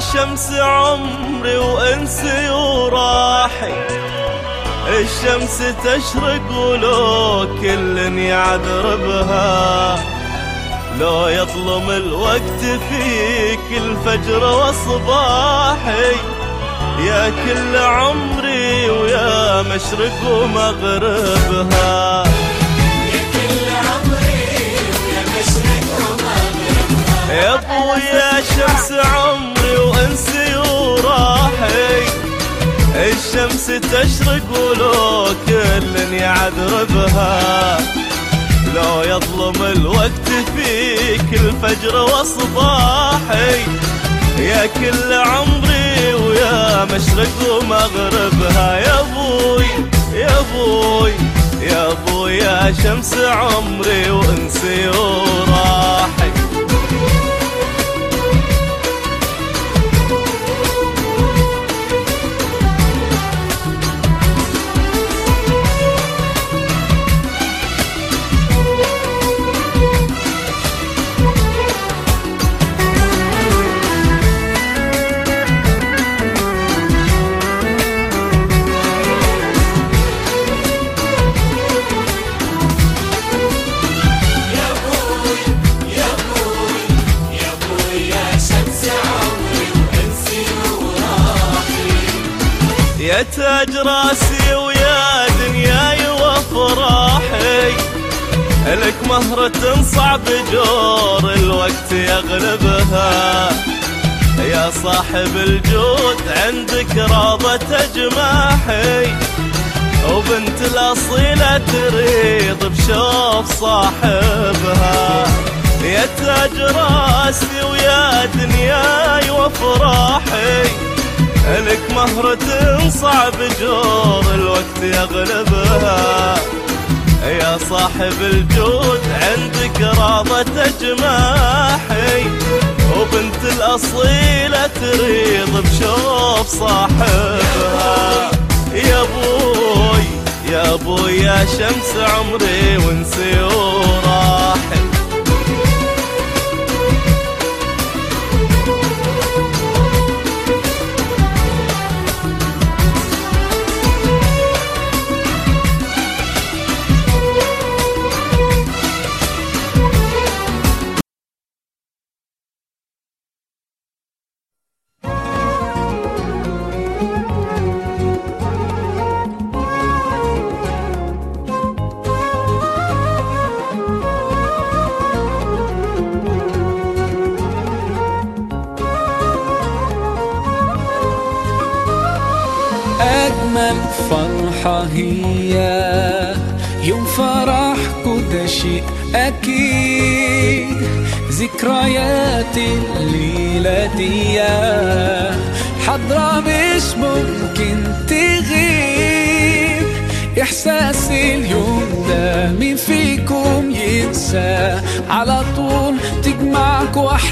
شمس عمري وإنسي وراحي. الشمس تشرق ولو كل يعذر بها. لو يظلم الوقت فيك الفجر وصباحي. يا كل عمري ويا مشرق ومغربها. يا ابويا شمس عمري وانسي وراحي. الشمس تشرق ولو كل يعذر بها لو يظلم الوقت فيك الفجر وصباحي. يا كل عمري ويا مشرق ومغربها. يا أبوي يا أبوي يا أبوي يا شمس عمري وانسي وراحي. لك مهرة صعب جور الوقت يغلبها. يا صاحب الجود عندك راضة جماحي وبنت الأصيلة تريض بشوف صاحبها. يا تاج راسي ويا دنياي وافراحي لك مهرة صعب جور الوقت يغلبها. يا صاحب الجود عندك راضة جماحي وبنت الأصيلة تريض بشوف صاحبها. يا أبوي يا أبوي يا شمس عمري وانسي وراحي.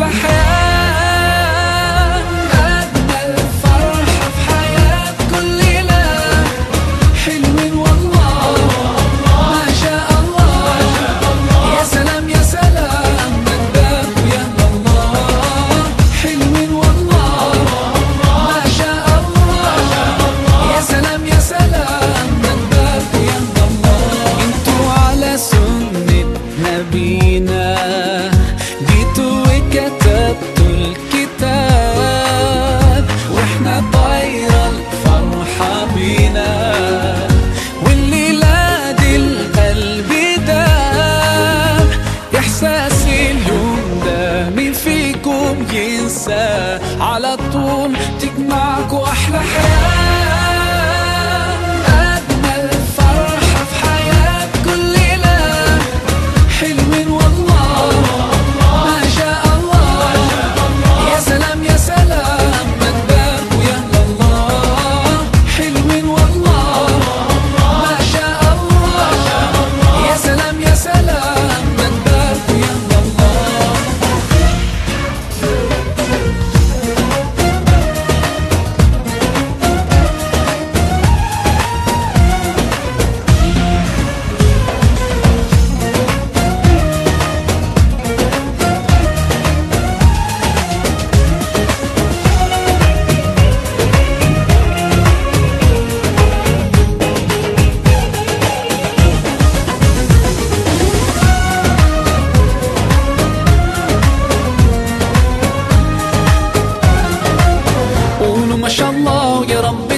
تجمعكوا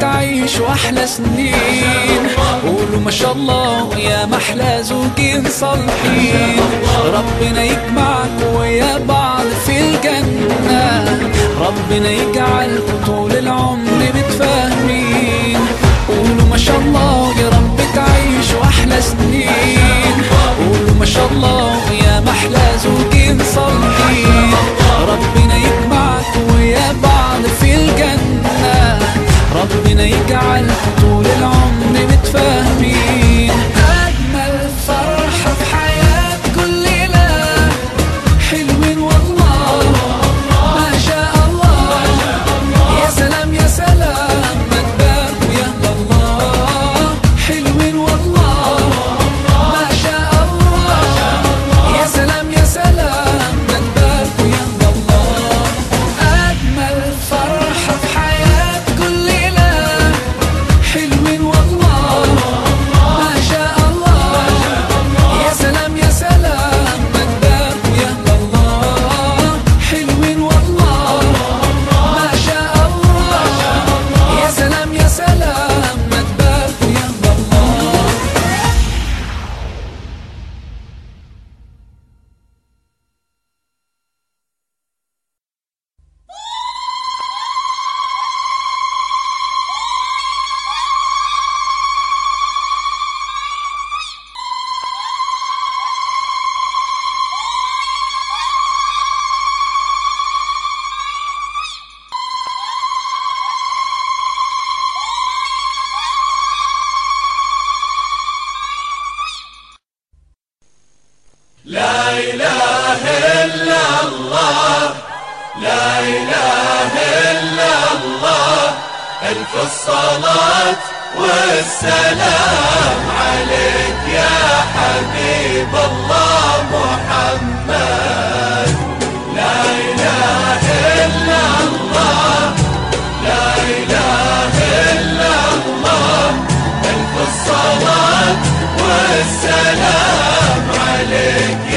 تعيش وأحلى سنين. قولوا ما شاء الله يا محلى زوجين صالحين. ربنا يجمعكم ويا بعض في الجنة. ربنا يجعلكم طول العمر متفاهمين. قولوا ما شاء الله يا رب تعيش وأحلى سنين. قولوا ما شاء الله يا محلى زوجين صالحين. ربنا يجمعكم ويا بعض في الجنة. ربنا يجعلكم طول العمر متفاهمين. ألف الصلاة والسلام عليك يا حبيب الله محمد. لا إله إلا الله لا إله إلا الله ألف الصلاة والسلام عليك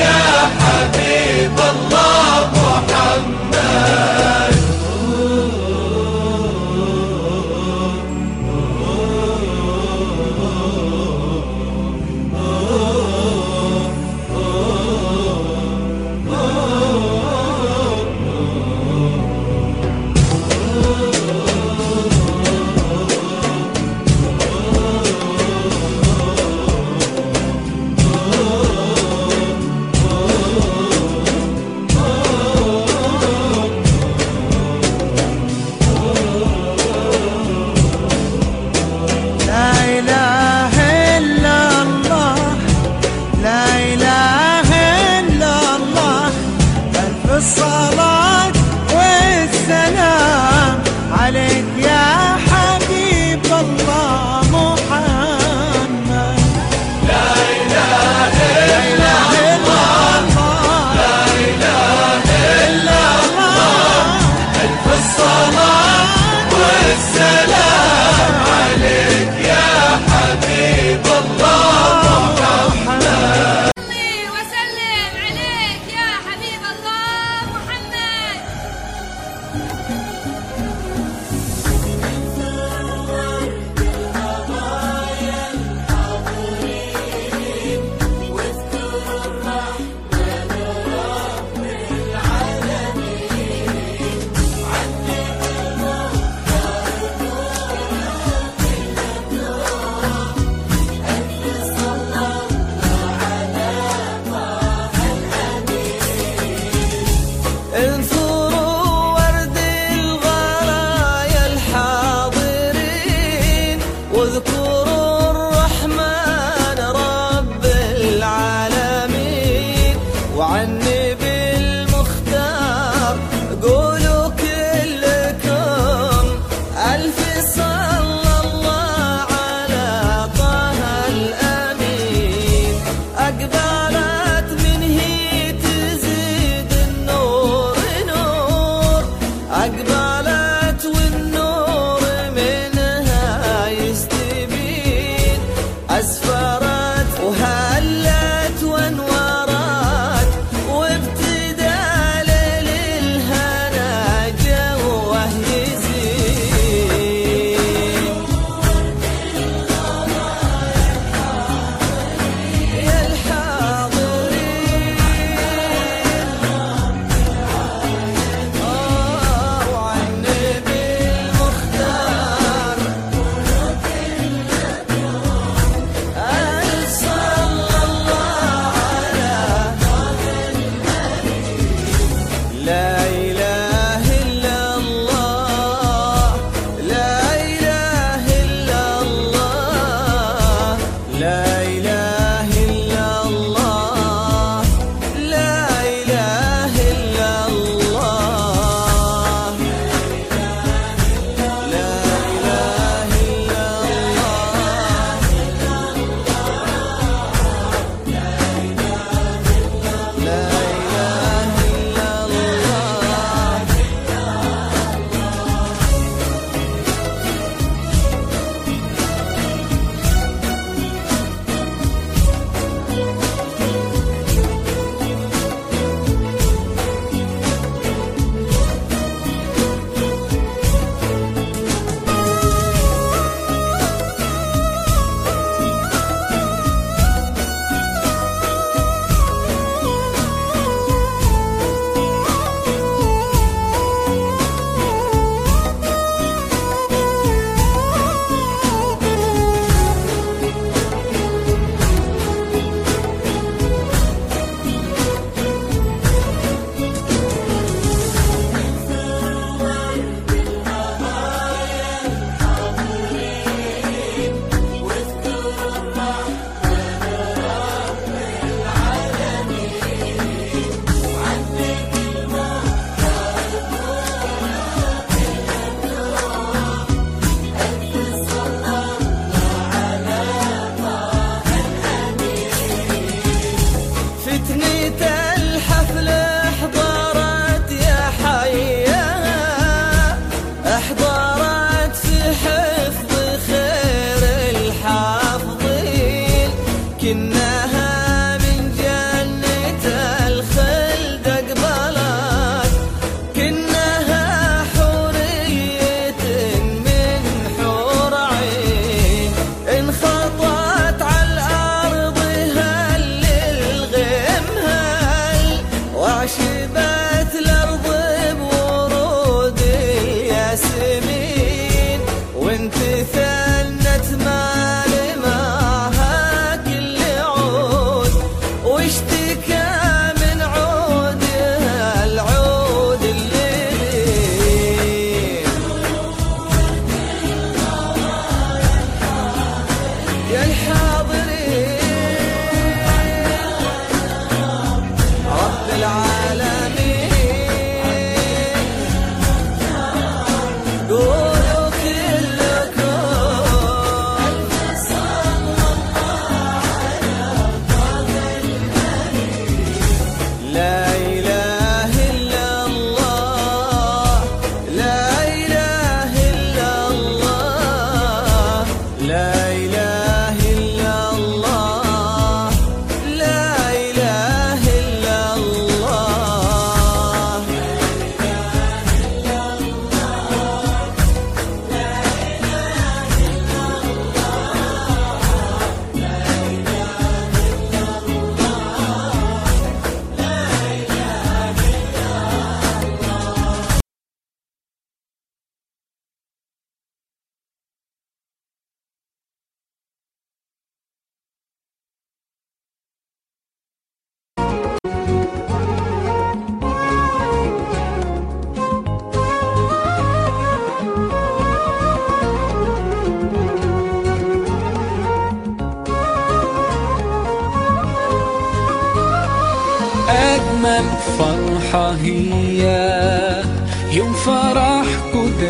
time.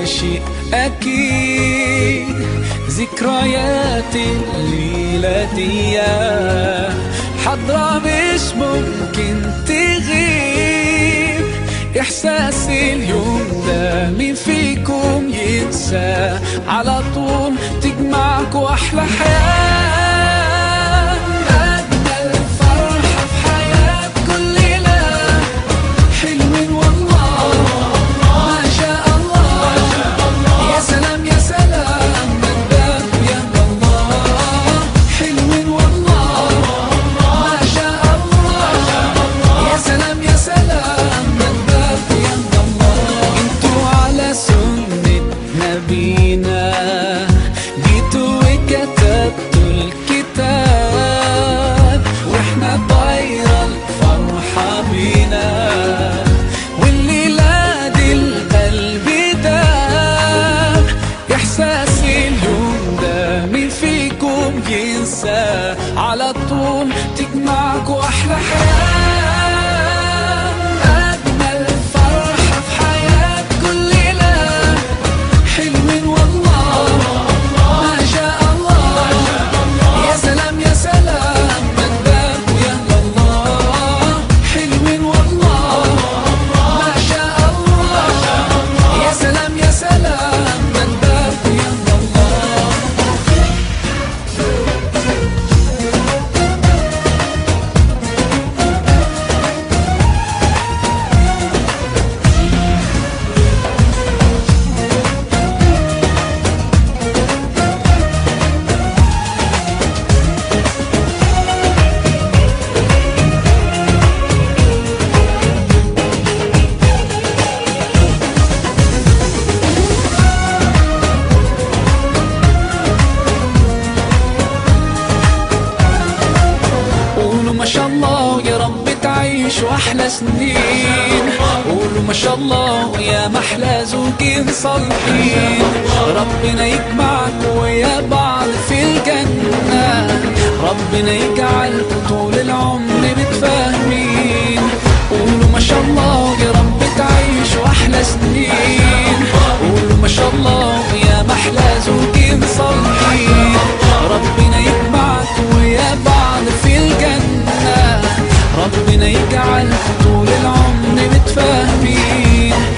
شيء أكيد. ذكريات الليلة دي حضرة مش ممكن تغيب. إحساس اليوم ده مين فيكم ينسى. على طول تجمعكوا أحلى حياة. صالحين. قولوا ما شاء الله يا محلى زوجين صالحين. ربنا يجمعكم ويا بعض في الجنة. ربنا يجعلكم طول العمر متفاهمين. قولوا ما شاء الله يا رب تعيشوا أحلى سنين. قولوا ما شاء الله يا محلى زوجين صالحين. ربنا يجمعكم ويا بعض في الجنة. ربنا يجعل طول العمر متفاهمين.